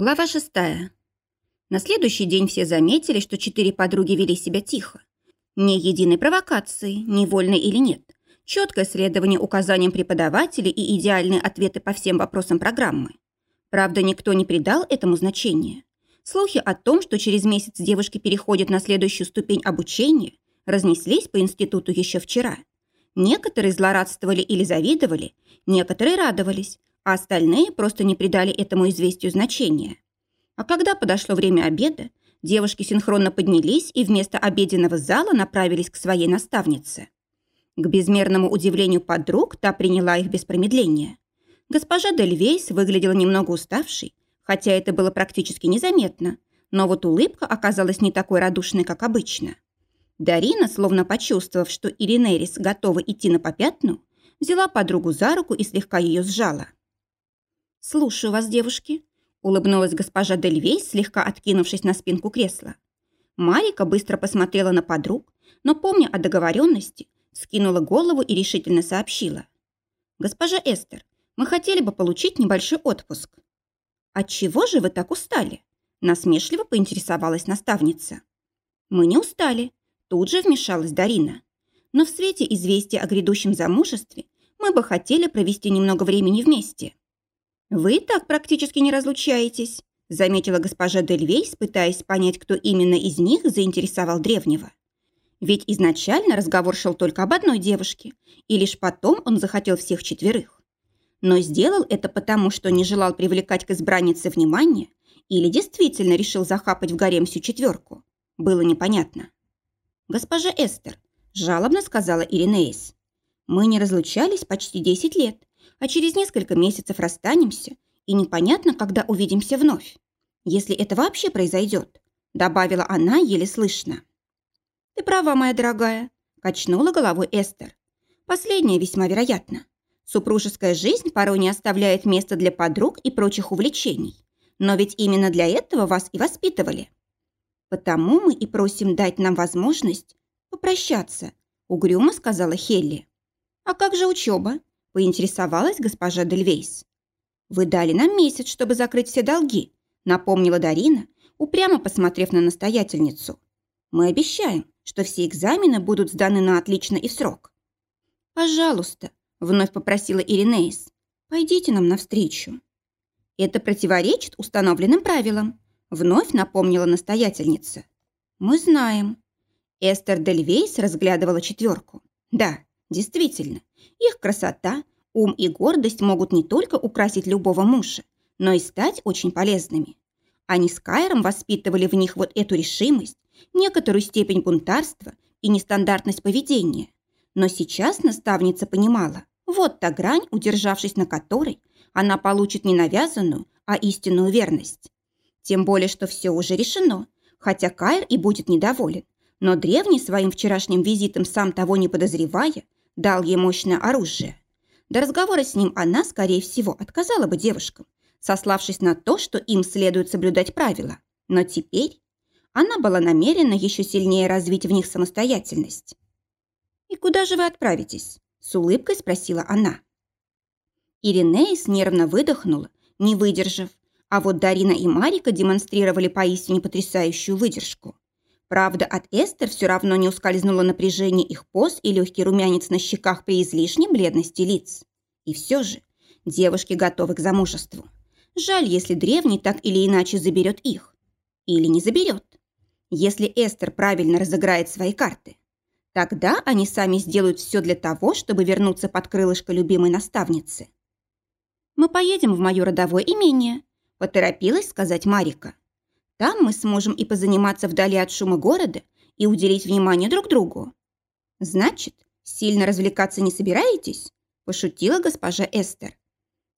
Глава шестая. На следующий день все заметили, что четыре подруги вели себя тихо. Ни единой провокации, ни вольной или нет. Четкое следование указаниям преподавателей и идеальные ответы по всем вопросам программы. Правда, никто не придал этому значения. Слухи о том, что через месяц девушки переходят на следующую ступень обучения, разнеслись по институту еще вчера. Некоторые злорадствовали или завидовали, некоторые радовались, а остальные просто не придали этому известию значения. А когда подошло время обеда, девушки синхронно поднялись и вместо обеденного зала направились к своей наставнице. К безмерному удивлению подруг та приняла их без промедления. Госпожа Дельвейс выглядела немного уставшей, хотя это было практически незаметно, но вот улыбка оказалась не такой радушной, как обычно. Дарина, словно почувствовав, что Иринерис готова идти на попятну, взяла подругу за руку и слегка ее сжала – «Слушаю вас, девушки», – улыбнулась госпожа Дельвей, слегка откинувшись на спинку кресла. Марика быстро посмотрела на подруг, но, помня о договоренности, скинула голову и решительно сообщила. «Госпожа Эстер, мы хотели бы получить небольшой отпуск». «Отчего же вы так устали?» – насмешливо поинтересовалась наставница. «Мы не устали», – тут же вмешалась Дарина. «Но в свете известия о грядущем замужестве мы бы хотели провести немного времени вместе». «Вы так практически не разлучаетесь», заметила госпожа Дельвейс, пытаясь понять, кто именно из них заинтересовал древнего. Ведь изначально разговор шел только об одной девушке, и лишь потом он захотел всех четверых. Но сделал это потому, что не желал привлекать к избраннице внимание или действительно решил захапать в гарем всю четверку. Было непонятно. «Госпожа Эстер», – жалобно сказала Иринеис, – «мы не разлучались почти 10 лет, а через несколько месяцев расстанемся, и непонятно, когда увидимся вновь. Если это вообще произойдет, добавила она еле слышно. Ты права, моя дорогая, качнула головой Эстер. Последнее весьма вероятно. Супружеская жизнь порой не оставляет места для подруг и прочих увлечений. Но ведь именно для этого вас и воспитывали. Потому мы и просим дать нам возможность попрощаться, угрюмо сказала Хелли. А как же учеба? Поинтересовалась госпожа Дельвейс. «Вы дали нам месяц, чтобы закрыть все долги», напомнила Дарина, упрямо посмотрев на настоятельницу. «Мы обещаем, что все экзамены будут сданы на отлично и в срок». «Пожалуйста», вновь попросила Иринеис, «пойдите нам навстречу». «Это противоречит установленным правилам», вновь напомнила настоятельница. «Мы знаем». Эстер Дельвейс разглядывала четверку. «Да, Действительно, их красота, ум и гордость могут не только украсить любого мужа, но и стать очень полезными. Они с Кайром воспитывали в них вот эту решимость, некоторую степень бунтарства и нестандартность поведения. Но сейчас наставница понимала, вот та грань, удержавшись на которой, она получит не навязанную, а истинную верность. Тем более, что все уже решено, хотя Кайр и будет недоволен. Но древний своим вчерашним визитом, сам того не подозревая, дал ей мощное оружие. До разговора с ним она, скорее всего, отказала бы девушкам, сославшись на то, что им следует соблюдать правила. Но теперь она была намерена еще сильнее развить в них самостоятельность. «И куда же вы отправитесь?» – с улыбкой спросила она. Иринеис нервно выдохнула, не выдержав, а вот Дарина и Марика демонстрировали поистине потрясающую выдержку. Правда, от Эстер все равно не ускользнуло напряжение их поз и легкий румянец на щеках при излишней бледности лиц. И все же девушки готовы к замужеству. Жаль, если древний так или иначе заберет их. Или не заберет. Если Эстер правильно разыграет свои карты, тогда они сами сделают все для того, чтобы вернуться под крылышко любимой наставницы. «Мы поедем в мое родовое имение», – поторопилась сказать Марика. Там мы сможем и позаниматься вдали от шума города, и уделить внимание друг другу. Значит, сильно развлекаться не собираетесь? Пошутила госпожа Эстер.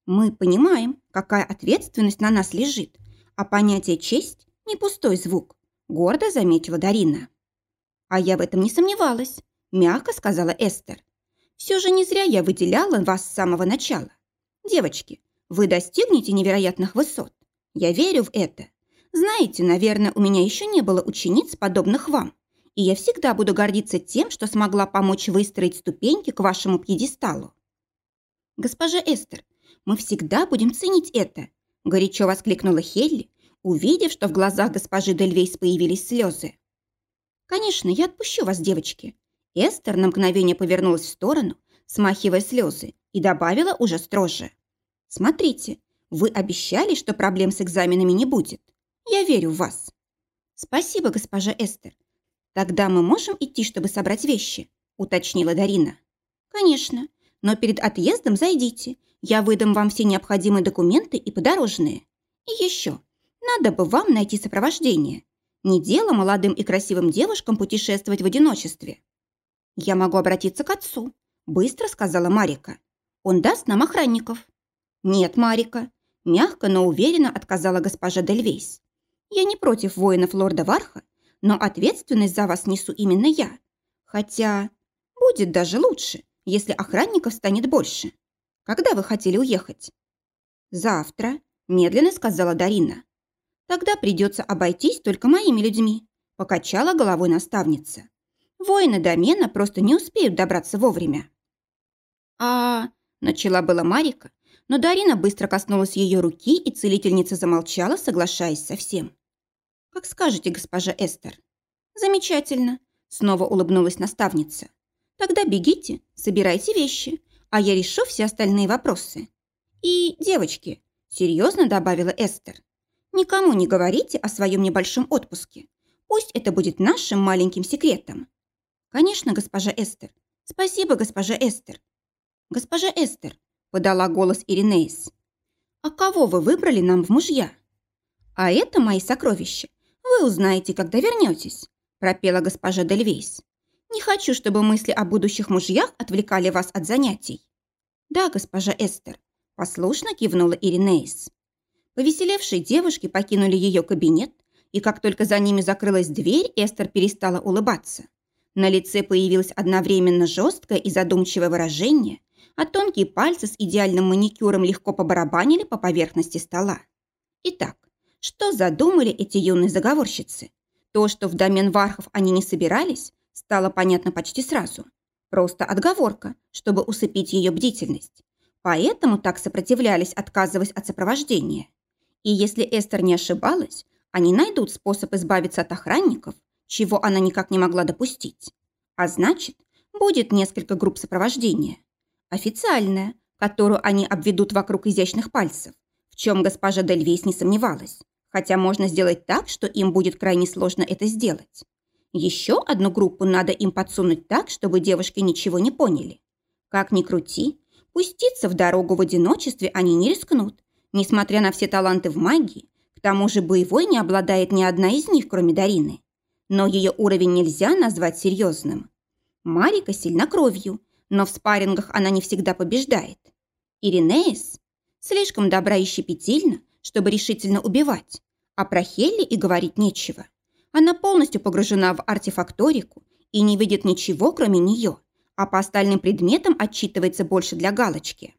Мы понимаем, какая ответственность на нас лежит, а понятие «честь» – не пустой звук, гордо заметила Дарина. А я в этом не сомневалась, мягко сказала Эстер. Все же не зря я выделяла вас с самого начала. Девочки, вы достигнете невероятных высот. Я верю в это. Знаете, наверное, у меня еще не было учениц, подобных вам, и я всегда буду гордиться тем, что смогла помочь выстроить ступеньки к вашему пьедесталу. Госпожа Эстер, мы всегда будем ценить это, горячо воскликнула Хелли, увидев, что в глазах госпожи Дельвейс появились слезы. «Конечно, я отпущу вас, девочки». Эстер на мгновение повернулась в сторону, смахивая слезы, и добавила уже строже. «Смотрите, вы обещали, что проблем с экзаменами не будет. Я верю в вас». «Спасибо, госпожа Эстер. Тогда мы можем идти, чтобы собрать вещи», уточнила Дарина. «Конечно, но перед отъездом зайдите. Я выдам вам все необходимые документы и подорожные. И еще, надо бы вам найти сопровождение. Не дело молодым и красивым девушкам путешествовать в одиночестве. Я могу обратиться к отцу, быстро сказала Марика. Он даст нам охранников. Нет, Марика, мягко, но уверенно отказала госпожа Дельвейс. Я не против воинов лорда Варха, но ответственность за вас несу именно я. Хотя будет даже лучше, если охранников станет больше. Когда вы хотели уехать? Завтра, медленно сказала Дарина. Тогда придется обойтись только моими людьми», – покачала головой наставница. «Воины домена просто не успеют добраться вовремя». «А...» – начала была Марика, но Дарина быстро коснулась ее руки, и целительница замолчала, соглашаясь со всем. «Как скажете, госпожа Эстер». «Замечательно», – снова улыбнулась наставница. «Тогда бегите, собирайте вещи, а я решу все остальные вопросы». «И, девочки», – серьезно добавила Эстер, Никому не говорите о своем небольшом отпуске. Пусть это будет нашим маленьким секретом. Конечно, госпожа Эстер. Спасибо, госпожа Эстер. Госпожа Эстер, подала голос Иринеис. А кого вы выбрали нам в мужья? А это мои сокровища. Вы узнаете, когда вернетесь, пропела госпожа Дельвейс. Не хочу, чтобы мысли о будущих мужьях отвлекали вас от занятий. Да, госпожа Эстер, послушно кивнула Иринеис. Повеселевшие девушки покинули ее кабинет, и как только за ними закрылась дверь, Эстер перестала улыбаться. На лице появилось одновременно жесткое и задумчивое выражение, а тонкие пальцы с идеальным маникюром легко побарабанили по поверхности стола. Итак, что задумали эти юные заговорщицы? То, что в домен Вархов они не собирались, стало понятно почти сразу. Просто отговорка, чтобы усыпить ее бдительность. Поэтому так сопротивлялись, отказываясь от сопровождения. И если Эстер не ошибалась, они найдут способ избавиться от охранников, чего она никак не могла допустить. А значит, будет несколько групп сопровождения. Официальная, которую они обведут вокруг изящных пальцев, в чем госпожа Дельвейс не сомневалась, хотя можно сделать так, что им будет крайне сложно это сделать. Еще одну группу надо им подсунуть так, чтобы девушки ничего не поняли. Как ни крути, пуститься в дорогу в одиночестве они не рискнут, Несмотря на все таланты в магии, к тому же боевой не обладает ни одна из них, кроме Дарины. Но ее уровень нельзя назвать серьезным. Марика сильна кровью, но в спаррингах она не всегда побеждает. Иринеис слишком добра и щепетильна, чтобы решительно убивать. А про Хелли и говорить нечего. Она полностью погружена в артефакторику и не видит ничего, кроме нее, а по остальным предметам отчитывается больше для галочки.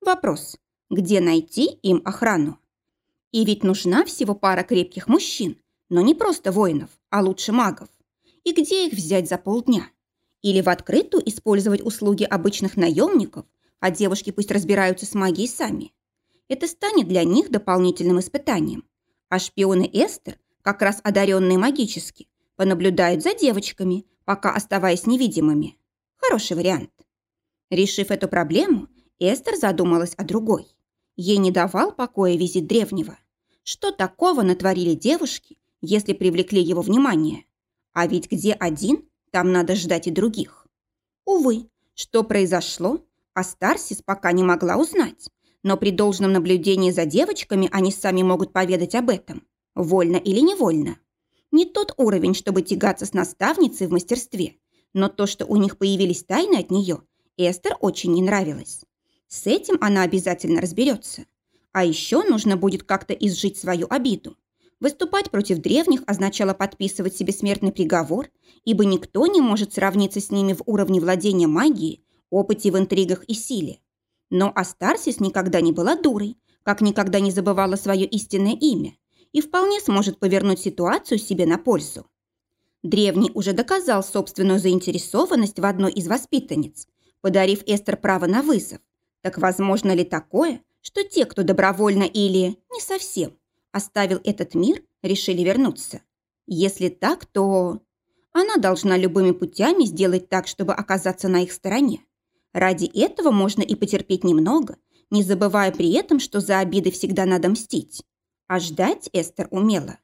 Вопрос где найти им охрану. И ведь нужна всего пара крепких мужчин, но не просто воинов, а лучше магов. И где их взять за полдня? Или в открытую использовать услуги обычных наемников, а девушки пусть разбираются с магией сами. Это станет для них дополнительным испытанием. А шпионы Эстер, как раз одаренные магически, понаблюдают за девочками, пока оставаясь невидимыми. Хороший вариант. Решив эту проблему, Эстер задумалась о другой. Ей не давал покоя визит древнего. Что такого натворили девушки, если привлекли его внимание? А ведь где один, там надо ждать и других. Увы, что произошло, Астарсис пока не могла узнать, но при должном наблюдении за девочками они сами могут поведать об этом, вольно или невольно. Не тот уровень, чтобы тягаться с наставницей в мастерстве, но то, что у них появились тайны от нее, Эстер очень не нравилось. С этим она обязательно разберется. А еще нужно будет как-то изжить свою обиду. Выступать против древних означало подписывать себе смертный приговор, ибо никто не может сравниться с ними в уровне владения магией, опыте в интригах и силе. Но Астарсис никогда не была дурой, как никогда не забывала свое истинное имя и вполне сможет повернуть ситуацию себе на пользу. Древний уже доказал собственную заинтересованность в одной из воспитанниц, подарив Эстер право на вызов, так возможно ли такое, что те, кто добровольно или не совсем, Оставил этот мир, решили вернуться. Если так, то... Она должна любыми путями сделать так, чтобы оказаться на их стороне. Ради этого можно и потерпеть немного, не забывая при этом, что за обиды всегда надо мстить. А ждать Эстер умела.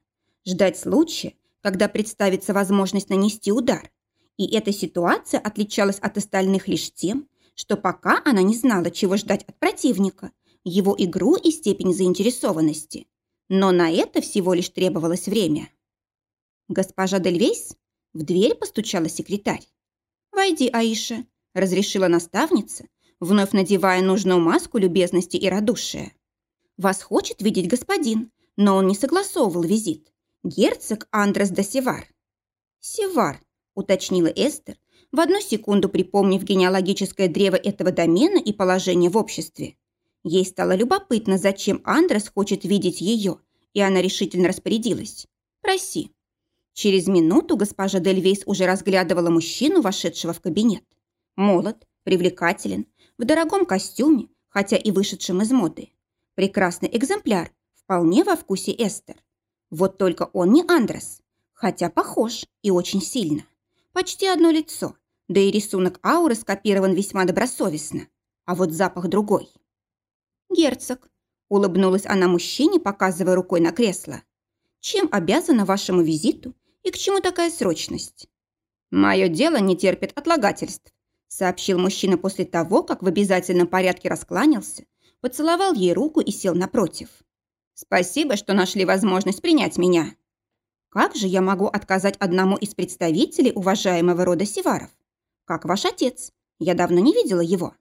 Ждать случая, когда представится возможность нанести удар. И эта ситуация отличалась от остальных лишь тем, что пока она не знала, чего ждать от противника, его игру и степень заинтересованности. Но на это всего лишь требовалось время. «Госпожа Дельвейс?» В дверь постучала секретарь. «Войди, Аиша», – разрешила наставница, вновь надевая нужную маску любезности и радушия. «Вас хочет видеть господин, но он не согласовывал визит. Герцог Андрес де Севар». «Севар», – уточнила Эстер, в одну секунду припомнив генеалогическое древо этого домена и положение в обществе. Ей стало любопытно, зачем Андрес хочет видеть ее, и она решительно распорядилась. «Проси». Через минуту госпожа Дельвейс уже разглядывала мужчину, вошедшего в кабинет. Молод, привлекателен, в дорогом костюме, хотя и вышедшем из моды. Прекрасный экземпляр, вполне во вкусе Эстер. Вот только он не Андрес, хотя похож и очень сильно. Почти одно лицо, да и рисунок ауры скопирован весьма добросовестно. А вот запах другой. «Герцог», – улыбнулась она мужчине, показывая рукой на кресло. «Чем обязана вашему визиту и к чему такая срочность?» «Мое дело не терпит отлагательств», – сообщил мужчина после того, как в обязательном порядке раскланялся, поцеловал ей руку и сел напротив. «Спасибо, что нашли возможность принять меня». Как же я могу отказать одному из представителей уважаемого рода Севаров? Как ваш отец? Я давно не видела его.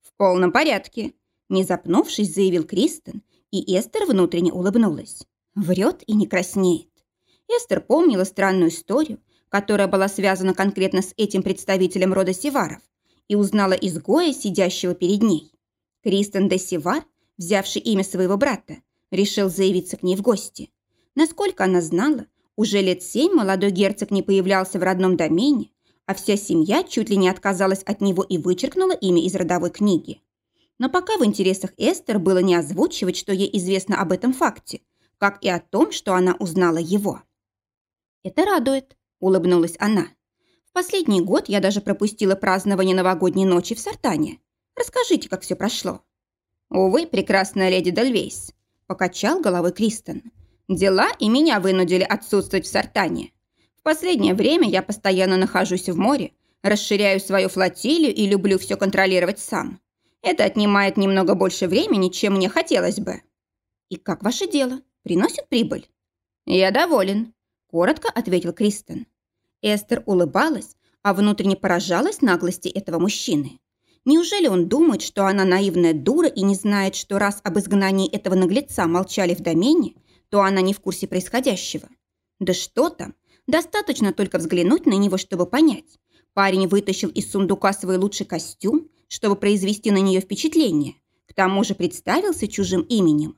В полном порядке, не запнувшись, заявил Кристен, и Эстер внутренне улыбнулась. Врет и не краснеет. Эстер помнила странную историю, которая была связана конкретно с этим представителем рода Севаров, и узнала изгоя, сидящего перед ней. Кристен де Севар, взявший имя своего брата, решил заявиться к ней в гости. Насколько она знала, уже лет семь молодой герцог не появлялся в родном домене, а вся семья чуть ли не отказалась от него и вычеркнула имя из родовой книги. Но пока в интересах Эстер было не озвучивать, что ей известно об этом факте, как и о том, что она узнала его. «Это радует», – улыбнулась она. «В последний год я даже пропустила празднование новогодней ночи в Сартане. Расскажите, как все прошло». «Увы, прекрасная леди Дальвейс», – покачал головой Кристен. Дела и меня вынудили отсутствовать в Сартане. В последнее время я постоянно нахожусь в море, расширяю свою флотилию и люблю все контролировать сам. Это отнимает немного больше времени, чем мне хотелось бы. И как ваше дело? Приносит прибыль? Я доволен, коротко ответил Кристен. Эстер улыбалась, а внутренне поражалась наглости этого мужчины. Неужели он думает, что она наивная дура и не знает, что раз об изгнании этого наглеца молчали в домене, то она не в курсе происходящего. Да что там, достаточно только взглянуть на него, чтобы понять. Парень вытащил из сундука свой лучший костюм, чтобы произвести на нее впечатление. К тому же представился чужим именем.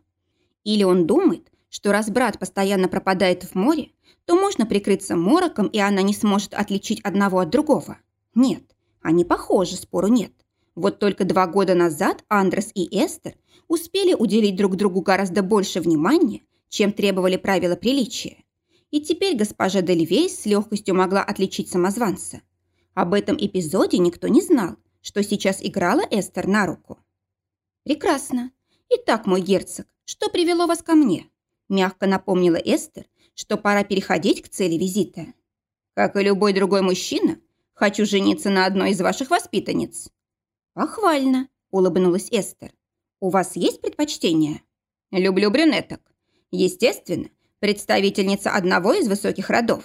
Или он думает, что раз брат постоянно пропадает в море, то можно прикрыться мороком, и она не сможет отличить одного от другого. Нет, они похожи, спору нет. Вот только два года назад Андрес и Эстер успели уделить друг другу гораздо больше внимания, чем требовали правила приличия. И теперь госпожа Дельвейс с легкостью могла отличить самозванца. Об этом эпизоде никто не знал, что сейчас играла Эстер на руку. «Прекрасно. Итак, мой герцог, что привело вас ко мне?» Мягко напомнила Эстер, что пора переходить к цели визита. «Как и любой другой мужчина, хочу жениться на одной из ваших воспитанниц». «Похвально», – улыбнулась Эстер. «У вас есть предпочтение?» «Люблю брюнеток. Естественно, представительница одного из высоких родов.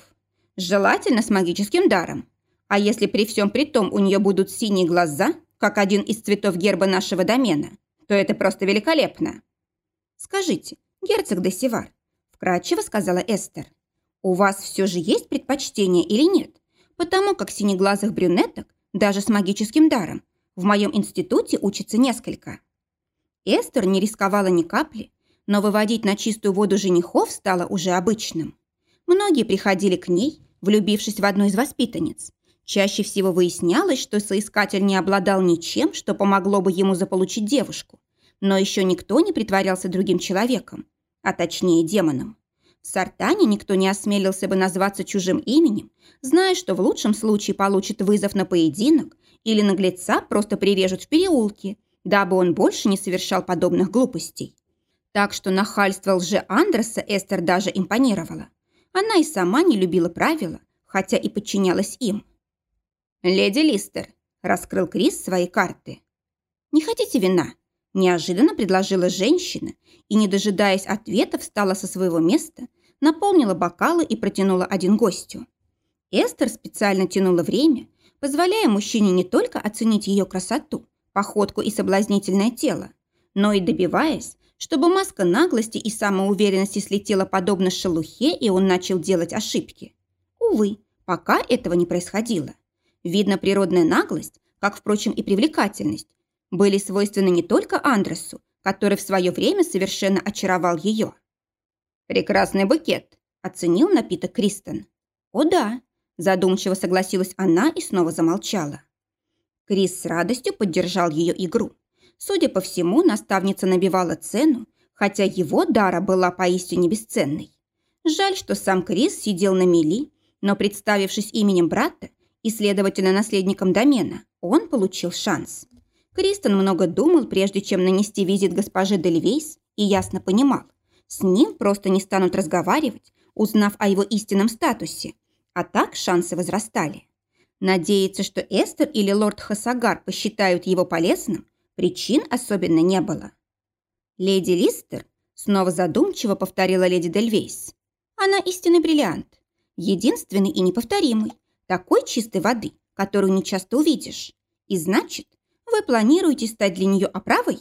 Желательно с магическим даром. А если при всем при том у нее будут синие глаза, как один из цветов герба нашего домена, то это просто великолепно. «Скажите, герцог де Севар», – вкратчиво сказала Эстер, «у вас все же есть предпочтение или нет? Потому как синеглазых брюнеток, даже с магическим даром, в моем институте учится несколько». Эстер не рисковала ни капли, но выводить на чистую воду женихов стало уже обычным. Многие приходили к ней, влюбившись в одну из воспитанниц. Чаще всего выяснялось, что соискатель не обладал ничем, что помогло бы ему заполучить девушку. Но еще никто не притворялся другим человеком. А точнее демоном. В Сартане никто не осмелился бы назваться чужим именем, зная, что в лучшем случае получит вызов на поединок или наглеца просто прирежут в переулке, дабы он больше не совершал подобных глупостей. Так что нахальство лже Андреса Эстер даже импонировала. Она и сама не любила правила, хотя и подчинялась им. «Леди Листер», – раскрыл Крис свои карты. «Не хотите вина?» – неожиданно предложила женщина и, не дожидаясь ответа, встала со своего места, наполнила бокалы и протянула один гостю. Эстер специально тянула время, позволяя мужчине не только оценить ее красоту, походку и соблазнительное тело, но и добиваясь, чтобы маска наглости и самоуверенности слетела подобно шелухе, и он начал делать ошибки. Увы, пока этого не происходило. Видно, природная наглость, как, впрочем, и привлекательность, были свойственны не только Андресу, который в свое время совершенно очаровал ее. «Прекрасный букет», – оценил напиток Кристен. «О да», – задумчиво согласилась она и снова замолчала. Крис с радостью поддержал ее игру. Судя по всему, наставница набивала цену, хотя его дара была поистине бесценной. Жаль, что сам Крис сидел на мели, но, представившись именем брата и, следовательно, наследником домена, он получил шанс. Кристен много думал, прежде чем нанести визит госпоже Дельвейс, и ясно понимал, с ним просто не станут разговаривать, узнав о его истинном статусе, а так шансы возрастали. Надеяться, что Эстер или лорд Хасагар посчитают его полезным, Причин особенно не было. «Леди Листер?» – снова задумчиво повторила леди Дельвейс. «Она истинный бриллиант. Единственный и неповторимый. Такой чистой воды, которую не часто увидишь. И значит, вы планируете стать для нее оправой?»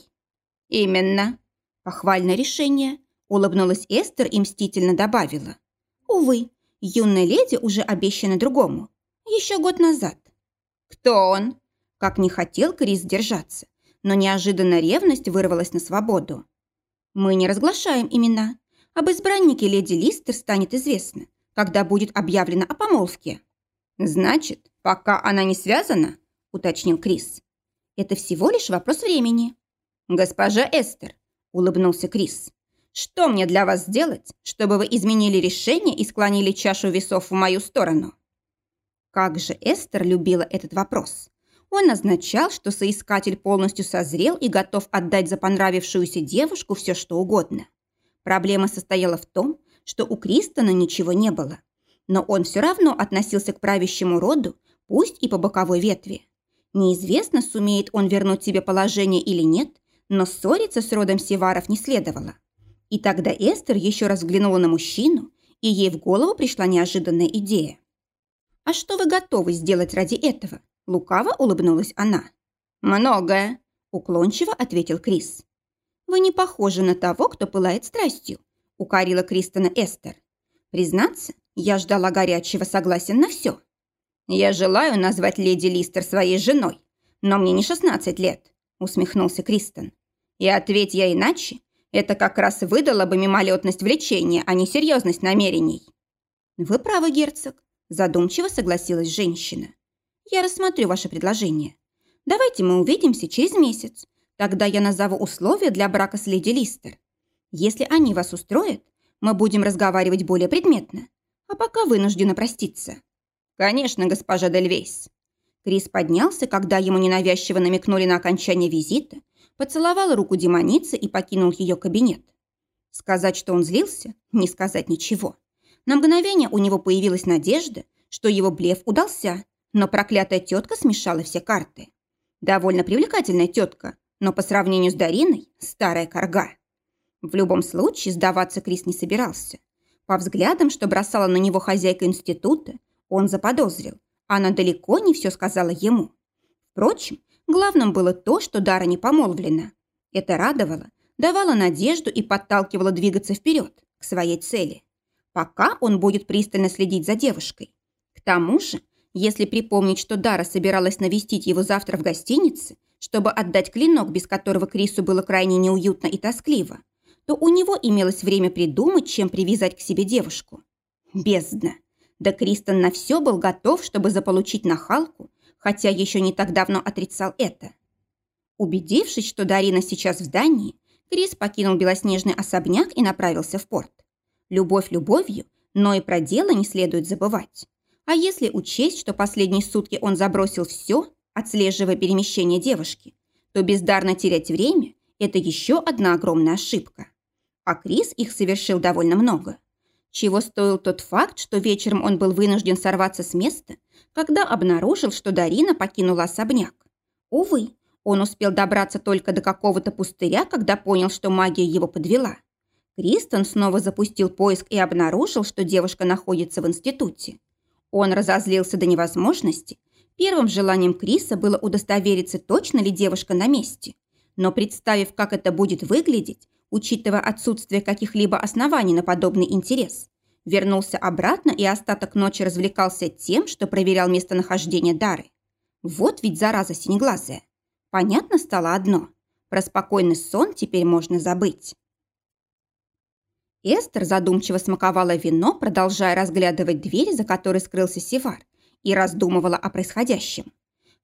«Именно». Похвальное решение. Улыбнулась Эстер и мстительно добавила. «Увы, юная леди уже обещана другому. Еще год назад». «Кто он?» Как не хотел Крис держаться, но неожиданно ревность вырвалась на свободу. «Мы не разглашаем имена. Об избраннике леди Листер станет известно, когда будет объявлено о помолвке». «Значит, пока она не связана?» – уточнил Крис. «Это всего лишь вопрос времени». «Госпожа Эстер», – улыбнулся Крис. «Что мне для вас сделать, чтобы вы изменили решение и склонили чашу весов в мою сторону?» Как же Эстер любила этот вопрос. Он означал, что соискатель полностью созрел и готов отдать за понравившуюся девушку все, что угодно. Проблема состояла в том, что у Кристона ничего не было. Но он все равно относился к правящему роду, пусть и по боковой ветви. Неизвестно, сумеет он вернуть себе положение или нет, но ссориться с родом Севаров не следовало. И тогда Эстер еще раз взглянула на мужчину, и ей в голову пришла неожиданная идея. «А что вы готовы сделать ради этого?» Лукаво улыбнулась она. «Многое», – уклончиво ответил Крис. «Вы не похожи на того, кто пылает страстью», – укорила Кристона Эстер. «Признаться, я ждала горячего согласия на все. Я желаю назвать леди Листер своей женой, но мне не 16 лет», – усмехнулся Кристон. «И ответь я иначе, это как раз выдало бы мимолетность влечения, а не серьезность намерений». «Вы правы, герцог», – задумчиво согласилась женщина. Я рассмотрю ваше предложение. Давайте мы увидимся через месяц. Тогда я назову условия для брака с леди Листер. Если они вас устроят, мы будем разговаривать более предметно. А пока вынуждена проститься». «Конечно, госпожа Дельвейс». Крис поднялся, когда ему ненавязчиво намекнули на окончание визита, поцеловал руку демоницы и покинул ее кабинет. Сказать, что он злился, не сказать ничего. На мгновение у него появилась надежда, что его блеф удался, но проклятая тетка смешала все карты. Довольно привлекательная тетка, но по сравнению с Дариной – старая корга. В любом случае сдаваться Крис не собирался. По взглядам, что бросала на него хозяйка института, он заподозрил. Она далеко не все сказала ему. Впрочем, главным было то, что Дара не помолвлена. Это радовало, давало надежду и подталкивало двигаться вперед, к своей цели. Пока он будет пристально следить за девушкой. К тому же если припомнить, что Дара собиралась навестить его завтра в гостинице, чтобы отдать клинок, без которого Крису было крайне неуютно и тоскливо, то у него имелось время придумать, чем привязать к себе девушку. Бездна. Да Кристен на все был готов, чтобы заполучить нахалку, хотя еще не так давно отрицал это. Убедившись, что Дарина сейчас в здании, Крис покинул белоснежный особняк и направился в порт. Любовь любовью, но и про дело не следует забывать. А если учесть, что последние сутки он забросил все, отслеживая перемещение девушки, то бездарно терять время – это еще одна огромная ошибка. А Крис их совершил довольно много. Чего стоил тот факт, что вечером он был вынужден сорваться с места, когда обнаружил, что Дарина покинула особняк. Увы, он успел добраться только до какого-то пустыря, когда понял, что магия его подвела. Кристен снова запустил поиск и обнаружил, что девушка находится в институте. Он разозлился до невозможности. Первым желанием Криса было удостовериться, точно ли девушка на месте. Но представив, как это будет выглядеть, учитывая отсутствие каких-либо оснований на подобный интерес, вернулся обратно и остаток ночи развлекался тем, что проверял местонахождение Дары. Вот ведь зараза синеглазая. Понятно стало одно. Про спокойный сон теперь можно забыть. Эстер задумчиво смаковала вино, продолжая разглядывать дверь, за которой скрылся Севар, и раздумывала о происходящем.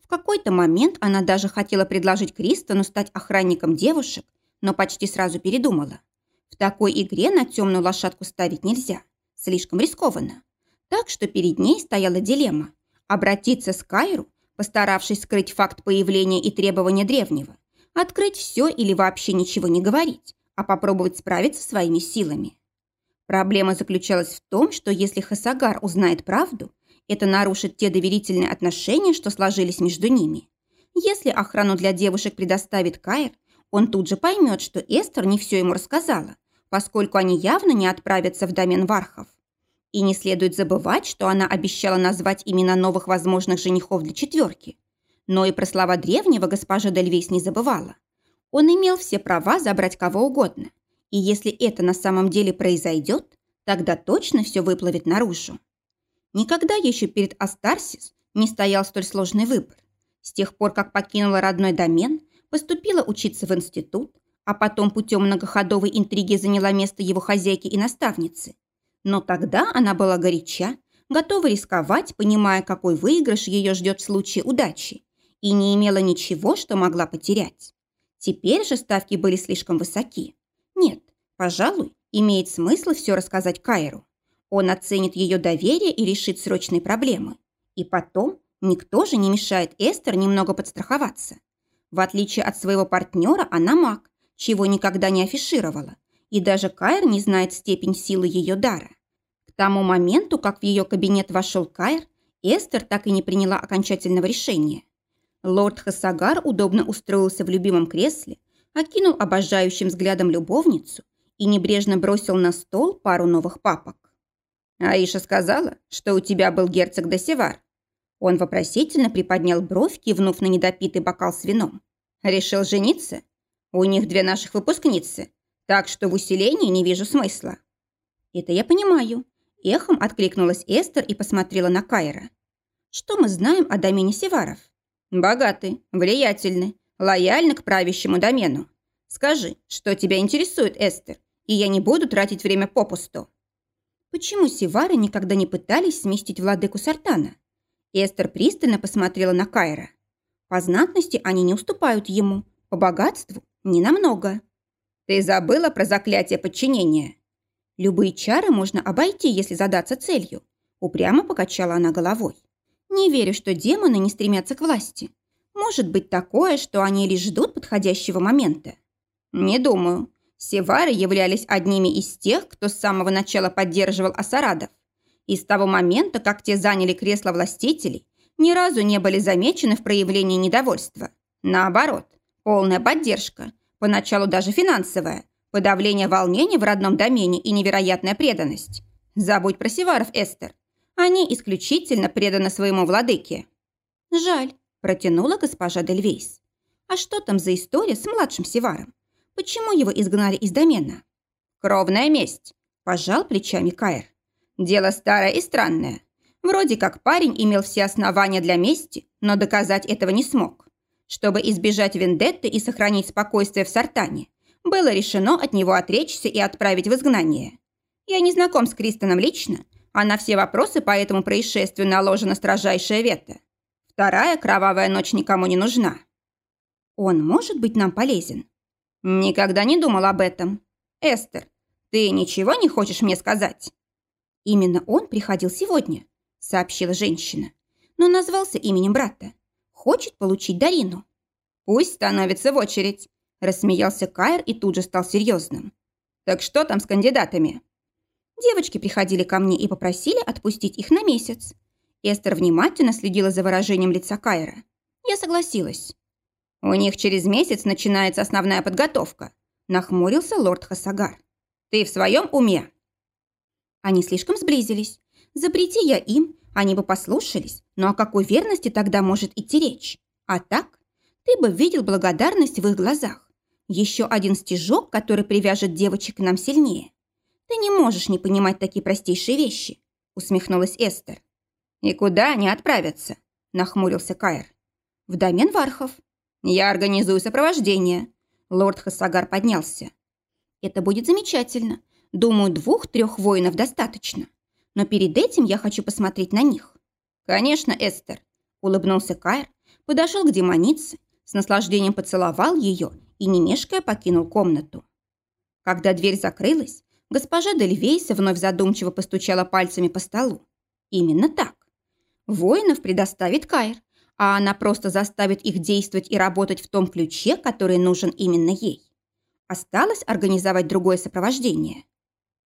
В какой-то момент она даже хотела предложить Кристону стать охранником девушек, но почти сразу передумала. В такой игре на темную лошадку ставить нельзя. Слишком рискованно. Так что перед ней стояла дилемма – обратиться к Кайру, постаравшись скрыть факт появления и требования древнего, открыть все или вообще ничего не говорить, а попробовать справиться своими силами. Проблема заключалась в том, что если Хасагар узнает правду, это нарушит те доверительные отношения, что сложились между ними. Если охрану для девушек предоставит Каир, он тут же поймет, что Эстер не все ему рассказала, поскольку они явно не отправятся в домен Вархов. И не следует забывать, что она обещала назвать имена новых возможных женихов для четверки. Но и про слова древнего госпожа Дельвейс не забывала. Он имел все права забрать кого угодно. И если это на самом деле произойдет, тогда точно все выплывет наружу. Никогда еще перед Астарсис не стоял столь сложный выбор. С тех пор, как покинула родной домен, поступила учиться в институт, а потом путем многоходовой интриги заняла место его хозяйки и наставницы. Но тогда она была горяча, готова рисковать, понимая, какой выигрыш ее ждет в случае удачи, и не имела ничего, что могла потерять. Теперь же ставки были слишком высоки. Нет, пожалуй, имеет смысл все рассказать Кайру. Он оценит ее доверие и решит срочные проблемы. И потом никто же не мешает Эстер немного подстраховаться. В отличие от своего партнера, она маг, чего никогда не афишировала. И даже Кайр не знает степень силы ее дара. К тому моменту, как в ее кабинет вошел Кайр, Эстер так и не приняла окончательного решения. Лорд Хасагар удобно устроился в любимом кресле, окинул обожающим взглядом любовницу и небрежно бросил на стол пару новых папок. «Аиша сказала, что у тебя был герцог Досевар». Он вопросительно приподнял бровь, кивнув на недопитый бокал с вином. «Решил жениться? У них две наших выпускницы, так что в усилении не вижу смысла». «Это я понимаю». Эхом откликнулась Эстер и посмотрела на Кайра. «Что мы знаем о домене Севаров?» Богаты, влиятельны, лояльны к правящему домену. Скажи, что тебя интересует, Эстер, и я не буду тратить время попусту. Почему Сивары никогда не пытались сместить владыку Сартана? Эстер пристально посмотрела на Кайра. По знатности они не уступают ему, по богатству – не намного. Ты забыла про заклятие подчинения. Любые чары можно обойти, если задаться целью. Упрямо покачала она головой. Не верю, что демоны не стремятся к власти. Может быть такое, что они лишь ждут подходящего момента. Не думаю. Севары являлись одними из тех, кто с самого начала поддерживал Асарадов. И с того момента, как те заняли кресло властителей, ни разу не были замечены в проявлении недовольства. Наоборот, полная поддержка, поначалу даже финансовая, подавление волнений в родном домене и невероятная преданность. Забудь про Севаров, Эстер. Они исключительно преданы своему владыке». «Жаль», – протянула госпожа Дельвейс. «А что там за история с младшим Севаром? Почему его изгнали из домена?» «Кровная месть», – пожал плечами Каэр. «Дело старое и странное. Вроде как парень имел все основания для мести, но доказать этого не смог. Чтобы избежать вендетты и сохранить спокойствие в Сартане, было решено от него отречься и отправить в изгнание. Я не знаком с Кристоном лично, а на все вопросы по этому происшествию наложена строжайшая вето. Вторая кровавая ночь никому не нужна. Он может быть нам полезен? Никогда не думал об этом. Эстер, ты ничего не хочешь мне сказать? Именно он приходил сегодня, сообщила женщина, но назвался именем брата. Хочет получить Дарину. Пусть становится в очередь, рассмеялся Кайр и тут же стал серьезным. Так что там с кандидатами? Девочки приходили ко мне и попросили отпустить их на месяц. Эстер внимательно следила за выражением лица Кайра. Я согласилась. «У них через месяц начинается основная подготовка», нахмурился лорд Хасагар. «Ты в своем уме?» Они слишком сблизились. Запрети я им, они бы послушались. Но о какой верности тогда может идти речь? А так, ты бы видел благодарность в их глазах. Еще один стежок, который привяжет девочек к нам сильнее. Ты не можешь не понимать такие простейшие вещи, усмехнулась Эстер. «И куда они отправятся?» – нахмурился Кайр. «В домен Вархов. Я организую сопровождение». Лорд Хасагар поднялся. «Это будет замечательно. Думаю, двух-трех воинов достаточно. Но перед этим я хочу посмотреть на них». «Конечно, Эстер», – улыбнулся Кайр, подошел к демонице, с наслаждением поцеловал ее и, не мешкая, покинул комнату. Когда дверь закрылась, госпожа Дельвейса вновь задумчиво постучала пальцами по столу. Именно так. Воинов предоставит Кайр, а она просто заставит их действовать и работать в том ключе, который нужен именно ей. Осталось организовать другое сопровождение.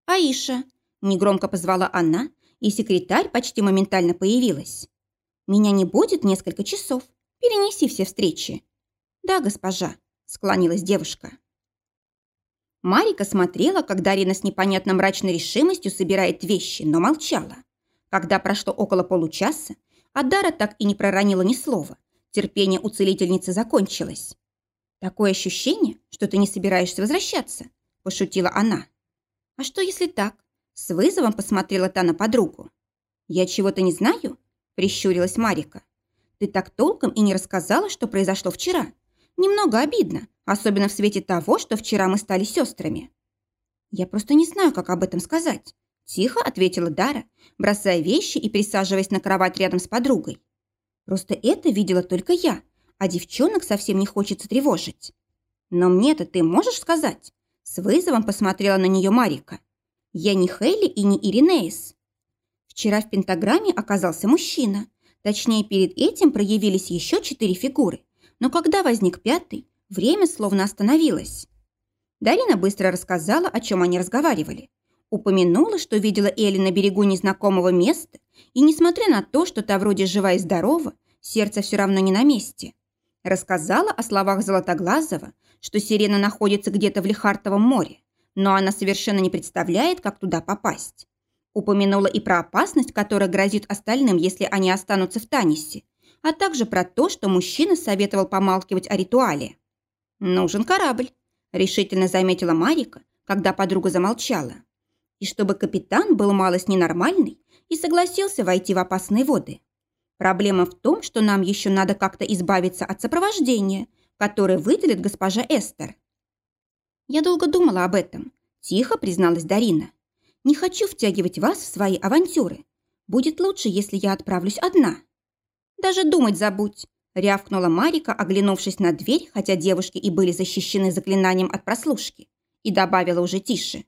«Аиша», – негромко позвала она, и секретарь почти моментально появилась. «Меня не будет несколько часов. Перенеси все встречи». «Да, госпожа», – склонилась девушка. Марика смотрела, как Дарина с непонятно мрачной решимостью собирает вещи, но молчала. Когда прошло около получаса, Адара так и не проронила ни слова. Терпение у целительницы закончилось. «Такое ощущение, что ты не собираешься возвращаться», – пошутила она. «А что, если так?» – с вызовом посмотрела та на подругу. «Я чего-то не знаю?» – прищурилась Марика. «Ты так толком и не рассказала, что произошло вчера. Немного обидно, особенно в свете того, что вчера мы стали сестрами». «Я просто не знаю, как об этом сказать», Тихо ответила Дара, бросая вещи и присаживаясь на кровать рядом с подругой. Просто это видела только я, а девчонок совсем не хочется тревожить. Но мне-то ты можешь сказать? С вызовом посмотрела на нее Марика. Я не Хейли и не Иринеис. Вчера в пентаграмме оказался мужчина. Точнее, перед этим проявились еще четыре фигуры. Но когда возник пятый, время словно остановилось. Дарина быстро рассказала, о чем они разговаривали. Упомянула, что видела Элли на берегу незнакомого места, и, несмотря на то, что та вроде жива и здорова, сердце все равно не на месте. Рассказала о словах Золотоглазого, что сирена находится где-то в Лихартовом море, но она совершенно не представляет, как туда попасть. Упомянула и про опасность, которая грозит остальным, если они останутся в Танисе, а также про то, что мужчина советовал помалкивать о ритуале. «Нужен корабль», – решительно заметила Марика, когда подруга замолчала и чтобы капитан был малость ненормальный и согласился войти в опасные воды. Проблема в том, что нам еще надо как-то избавиться от сопровождения, которое выделит госпожа Эстер. Я долго думала об этом. Тихо призналась Дарина. Не хочу втягивать вас в свои авантюры. Будет лучше, если я отправлюсь одна. Даже думать забудь, рявкнула Марика, оглянувшись на дверь, хотя девушки и были защищены заклинанием от прослушки, и добавила уже тише.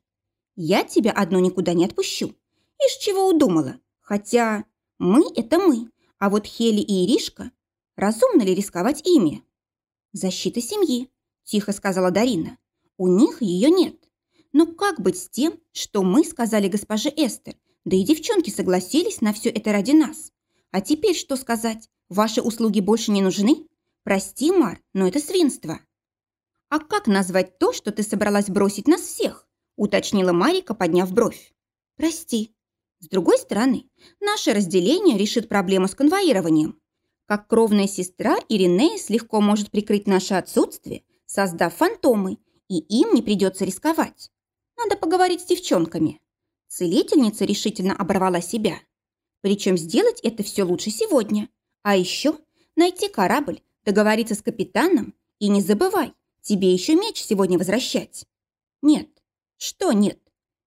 Я тебя одну никуда не отпущу. Ишь, чего удумала? Хотя мы – это мы, а вот Хели и Иришка – разумно ли рисковать ими? Защита семьи, тихо сказала Дарина. У них ее нет. Но как быть с тем, что мы сказали госпоже Эстер, да и девчонки согласились на все это ради нас? А теперь что сказать? Ваши услуги больше не нужны? Прости, Мар, но это свинство. А как назвать то, что ты собралась бросить нас всех? уточнила Марика, подняв бровь. «Прости. С другой стороны, наше разделение решит проблему с конвоированием. Как кровная сестра Иринеис легко может прикрыть наше отсутствие, создав фантомы, и им не придется рисковать. Надо поговорить с девчонками». Целительница решительно оборвала себя. Причем сделать это все лучше сегодня. А еще найти корабль, договориться с капитаном и не забывай, тебе еще меч сегодня возвращать. Нет, что нет?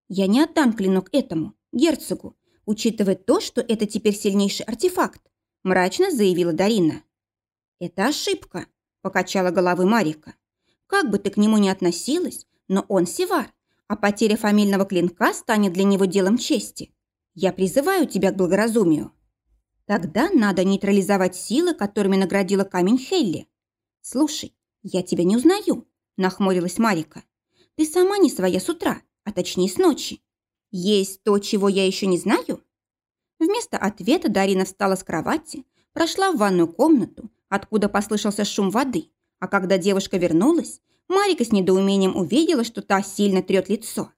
Я не отдам клинок этому, герцогу, учитывая то, что это теперь сильнейший артефакт, мрачно заявила Дарина. Это ошибка, покачала головой Марика. Как бы ты к нему ни относилась, но он севар, а потеря фамильного клинка станет для него делом чести. Я призываю тебя к благоразумию. Тогда надо нейтрализовать силы, которыми наградила камень Хелли. Слушай, я тебя не узнаю, нахмурилась Марика. Ты сама не своя с утра, а точнее с ночи. Есть то, чего я еще не знаю? Вместо ответа Дарина встала с кровати, прошла в ванную комнату, откуда послышался шум воды, а когда девушка вернулась, Марика с недоумением увидела, что та сильно трет лицо.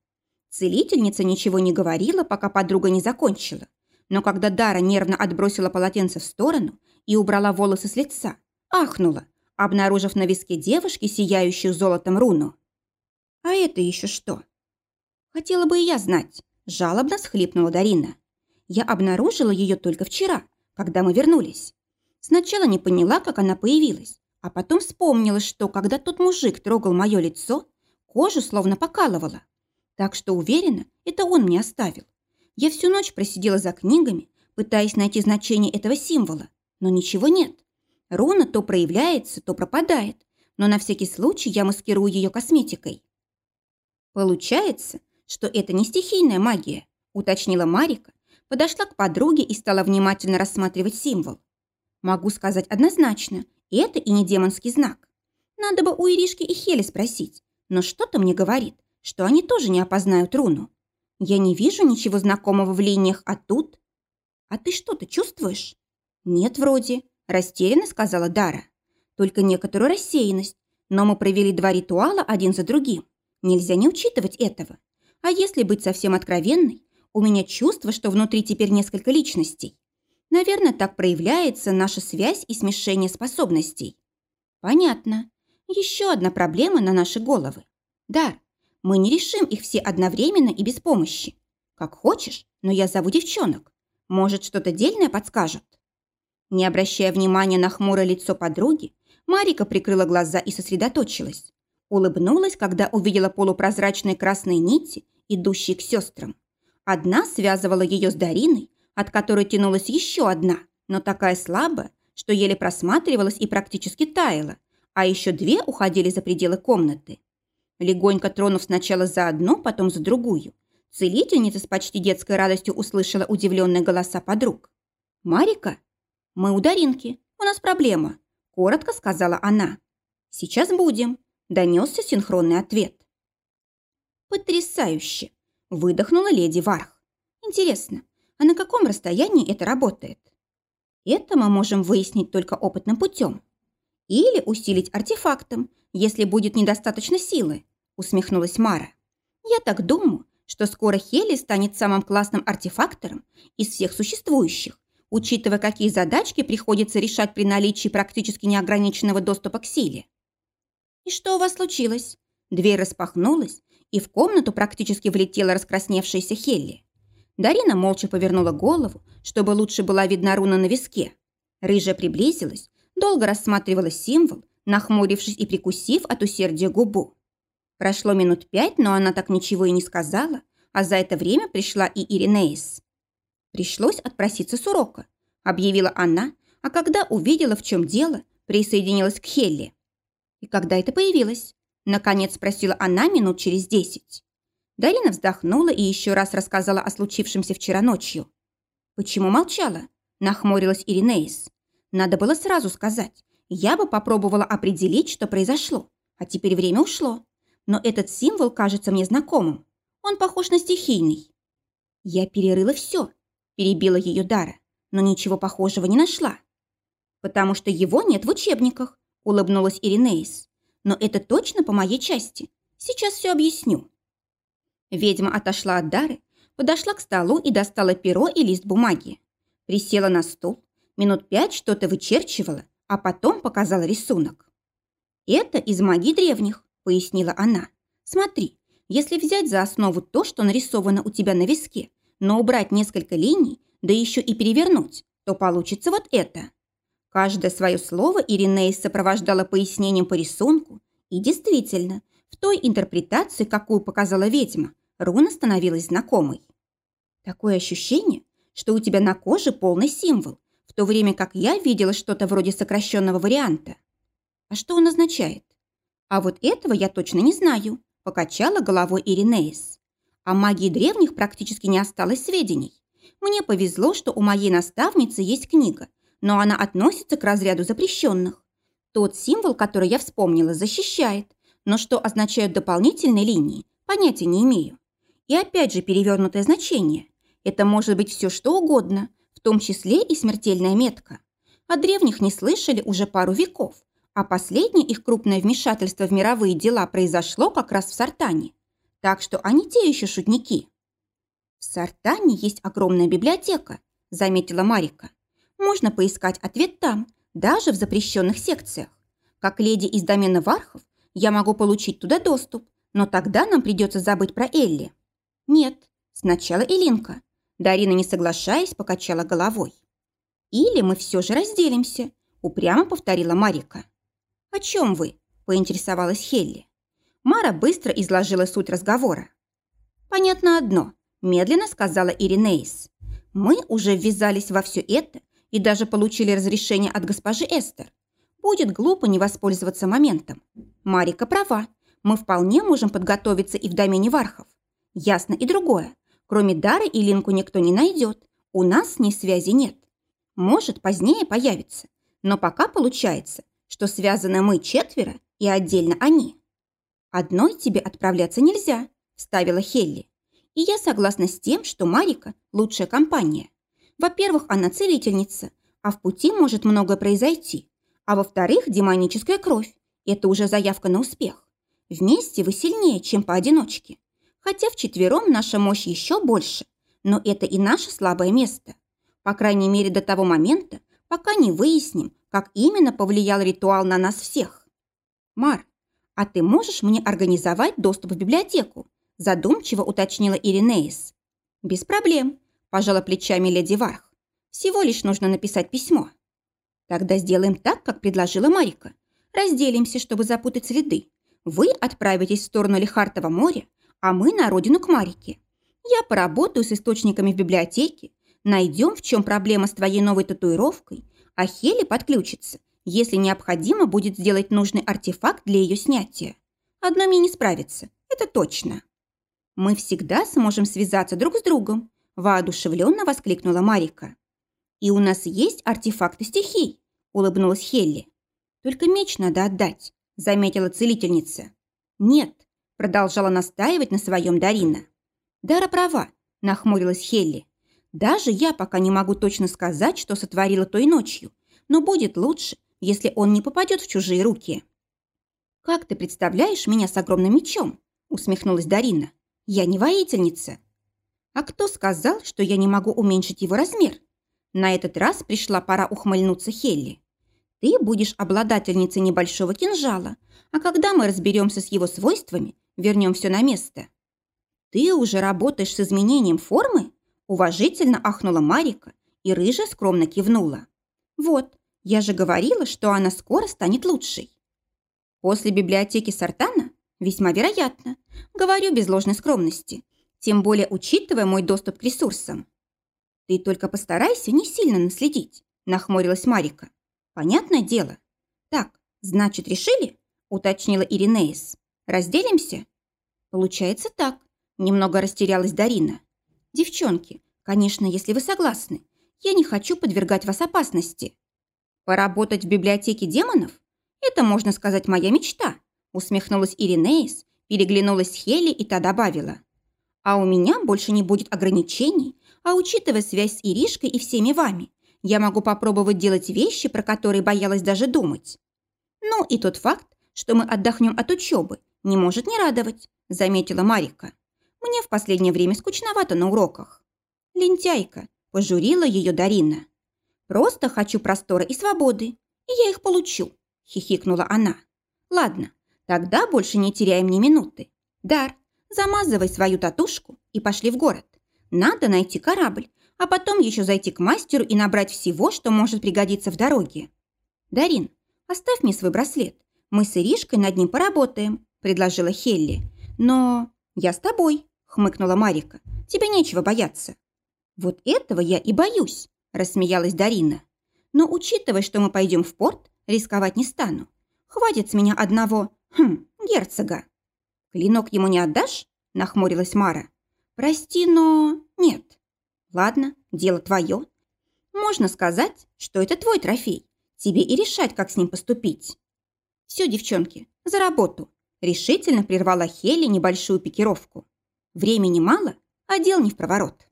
Целительница ничего не говорила, пока подруга не закончила. Но когда Дара нервно отбросила полотенце в сторону и убрала волосы с лица, ахнула, обнаружив на виске девушки сияющую золотом руну. «А это еще что?» «Хотела бы и я знать», – жалобно схлипнула Дарина. «Я обнаружила ее только вчера, когда мы вернулись. Сначала не поняла, как она появилась, а потом вспомнила, что, когда тот мужик трогал мое лицо, кожу словно покалывала. Так что уверена, это он мне оставил. Я всю ночь просидела за книгами, пытаясь найти значение этого символа, но ничего нет. Руна то проявляется, то пропадает, но на всякий случай я маскирую ее косметикой. Получается, что это не стихийная магия, уточнила Марика, подошла к подруге и стала внимательно рассматривать символ. Могу сказать однозначно, это и не демонский знак. Надо бы у Иришки и Хели спросить, но что-то мне говорит, что они тоже не опознают руну. Я не вижу ничего знакомого в линиях, а тут... А ты что-то чувствуешь? Нет, вроде, растерянно сказала Дара. Только некоторую рассеянность, но мы провели два ритуала один за другим. Нельзя не учитывать этого. А если быть совсем откровенной, у меня чувство, что внутри теперь несколько личностей. Наверное, так проявляется наша связь и смешение способностей. Понятно. Еще одна проблема на наши головы. Дар. Мы не решим их все одновременно и без помощи. Как хочешь, но я зову девчонок. Может, что-то дельное подскажут? Не обращая внимания на хмурое лицо подруги, Марика прикрыла глаза и сосредоточилась. Улыбнулась, когда увидела полупрозрачные красные нити, идущие к сестрам. Одна связывала ее с Дариной, от которой тянулась еще одна, но такая слабая, что еле просматривалась и практически таяла, а еще две уходили за пределы комнаты. Легонько тронув сначала за одну, потом за другую, целительница с почти детской радостью услышала удивленные голоса подруг. «Марика? Мы у Даринки. У нас проблема», – коротко сказала она. «Сейчас будем», – донесся синхронный ответ. «Потрясающе!» – выдохнула леди Варх. «Интересно, а на каком расстоянии это работает? Это мы можем выяснить только опытным путем. Или усилить артефактом, если будет недостаточно силы, усмехнулась Мара. Я так думаю, что скоро Хели станет самым классным артефактором из всех существующих, учитывая, какие задачки приходится решать при наличии практически неограниченного доступа к силе. «И что у вас случилось?» Дверь распахнулась, и в комнату практически влетела раскрасневшаяся Хелли. Дарина молча повернула голову, чтобы лучше была видна руна на виске. Рыжая приблизилась, долго рассматривала символ, нахмурившись и прикусив от усердия губу. Прошло минут пять, но она так ничего и не сказала, а за это время пришла и Иринеис. Пришлось отпроситься с урока, объявила она, а когда увидела, в чем дело, присоединилась к Хелли. «И когда это появилось?» Наконец спросила она минут через десять. Дарина вздохнула и еще раз рассказала о случившемся вчера ночью. «Почему молчала?» – нахмурилась Иринеис. «Надо было сразу сказать. Я бы попробовала определить, что произошло. А теперь время ушло. Но этот символ кажется мне знакомым. Он похож на стихийный». «Я перерыла все», – перебила ее Дара, но ничего похожего не нашла. «Потому что его нет в учебниках», – улыбнулась Иринеис. «Но это точно по моей части. Сейчас все объясню». Ведьма отошла от Дары, подошла к столу и достала перо и лист бумаги. Присела на стул, минут пять что-то вычерчивала, а потом показала рисунок. «Это из магии древних», — пояснила она. «Смотри, если взять за основу то, что нарисовано у тебя на виске, но убрать несколько линий, да еще и перевернуть, то получится вот это». Каждое свое слово Иринея сопровождала пояснением по рисунку, и действительно, в той интерпретации, какую показала ведьма, руна становилась знакомой. Такое ощущение, что у тебя на коже полный символ, в то время как я видела что-то вроде сокращенного варианта. А что он означает? А вот этого я точно не знаю, покачала головой Иринеис. О магии древних практически не осталось сведений. Мне повезло, что у моей наставницы есть книга, но она относится к разряду запрещенных. Тот символ, который я вспомнила, защищает, но что означают дополнительные линии, понятия не имею. И опять же перевернутое значение. Это может быть все что угодно, в том числе и смертельная метка. О древних не слышали уже пару веков, а последнее их крупное вмешательство в мировые дела произошло как раз в Сартане. Так что они те еще шутники. В Сартане есть огромная библиотека, заметила Марика. Можно поискать ответ там, даже в запрещенных секциях. Как леди из домена Вархов, я могу получить туда доступ, но тогда нам придется забыть про Элли. Нет, сначала Элинка. Дарина, не соглашаясь, покачала головой. Или мы все же разделимся, упрямо повторила Марика. О чем вы? поинтересовалась Хелли. Мара быстро изложила суть разговора. «Понятно одно», – медленно сказала Иринеис. «Мы уже ввязались во все это и даже получили разрешение от госпожи Эстер. Будет глупо не воспользоваться моментом. Марика права. Мы вполне можем подготовиться и в домене Вархов. Ясно и другое. Кроме Дары и Линку никто не найдет. У нас с ней связи нет. Может, позднее появится. Но пока получается, что связаны мы четверо и отдельно они. «Одной тебе отправляться нельзя», – вставила Хелли. «И я согласна с тем, что Марика – лучшая компания. Во-первых, она целительница, а в пути может многое произойти. А во-вторых, демоническая кровь – это уже заявка на успех. Вместе вы сильнее, чем поодиночке. Хотя вчетвером наша мощь еще больше, но это и наше слабое место. По крайней мере, до того момента, пока не выясним, как именно повлиял ритуал на нас всех. Мар, «А ты можешь мне организовать доступ в библиотеку?» задумчиво уточнила Иринеис. «Без проблем», – пожала плечами леди Варх. «Всего лишь нужно написать письмо». «Тогда сделаем так, как предложила Марика. Разделимся, чтобы запутать следы. Вы отправитесь в сторону Лихартова моря, а мы на родину к Марике. Я поработаю с источниками в библиотеке, найдем, в чем проблема с твоей новой татуировкой, а Хели подключится если необходимо будет сделать нужный артефакт для ее снятия. Одно мне не справится, это точно. Мы всегда сможем связаться друг с другом, воодушевленно воскликнула Марика. И у нас есть артефакты стихий, улыбнулась Хелли. Только меч надо отдать, заметила целительница. Нет, продолжала настаивать на своем Дарина. Дара права, нахмурилась Хелли. Даже я пока не могу точно сказать, что сотворила той ночью, но будет лучше, если он не попадет в чужие руки. «Как ты представляешь меня с огромным мечом?» усмехнулась Дарина. «Я не воительница». «А кто сказал, что я не могу уменьшить его размер?» На этот раз пришла пора ухмыльнуться Хелли. «Ты будешь обладательницей небольшого кинжала, а когда мы разберемся с его свойствами, вернем все на место». «Ты уже работаешь с изменением формы?» Уважительно ахнула Марика, и рыжая скромно кивнула. «Вот, я же говорила, что она скоро станет лучшей. После библиотеки Сартана? Весьма вероятно. Говорю без ложной скромности. Тем более учитывая мой доступ к ресурсам. Ты только постарайся не сильно наследить, нахмурилась Марика. Понятное дело. Так, значит, решили? Уточнила Иринеис. Разделимся? Получается так. Немного растерялась Дарина. Девчонки, конечно, если вы согласны. Я не хочу подвергать вас опасности. Поработать в библиотеке демонов? Это, можно сказать, моя мечта, усмехнулась Иринеис, переглянулась с Хели и та добавила. А у меня больше не будет ограничений, а учитывая связь с Иришкой и всеми вами, я могу попробовать делать вещи, про которые боялась даже думать. Ну и тот факт, что мы отдохнем от учебы, не может не радовать, заметила Марика. Мне в последнее время скучновато на уроках. Лентяйка, пожурила ее Дарина. Просто хочу простора и свободы, и я их получу», – хихикнула она. «Ладно, тогда больше не теряем ни минуты. Дар, замазывай свою татушку и пошли в город. Надо найти корабль, а потом еще зайти к мастеру и набрать всего, что может пригодиться в дороге. Дарин, оставь мне свой браслет. Мы с Иришкой над ним поработаем», – предложила Хелли. «Но я с тобой», – хмыкнула Марика. «Тебе нечего бояться». «Вот этого я и боюсь», рассмеялась Дарина. Но учитывая, что мы пойдем в порт, рисковать не стану. Хватит с меня одного Хм, герцога. Клинок ему не отдашь? Нахмурилась Мара. Прости, но нет. Ладно, дело твое. Можно сказать, что это твой трофей. Тебе и решать, как с ним поступить. Все, девчонки, за работу. Решительно прервала Хелли небольшую пикировку. Времени мало, а дел не в проворот.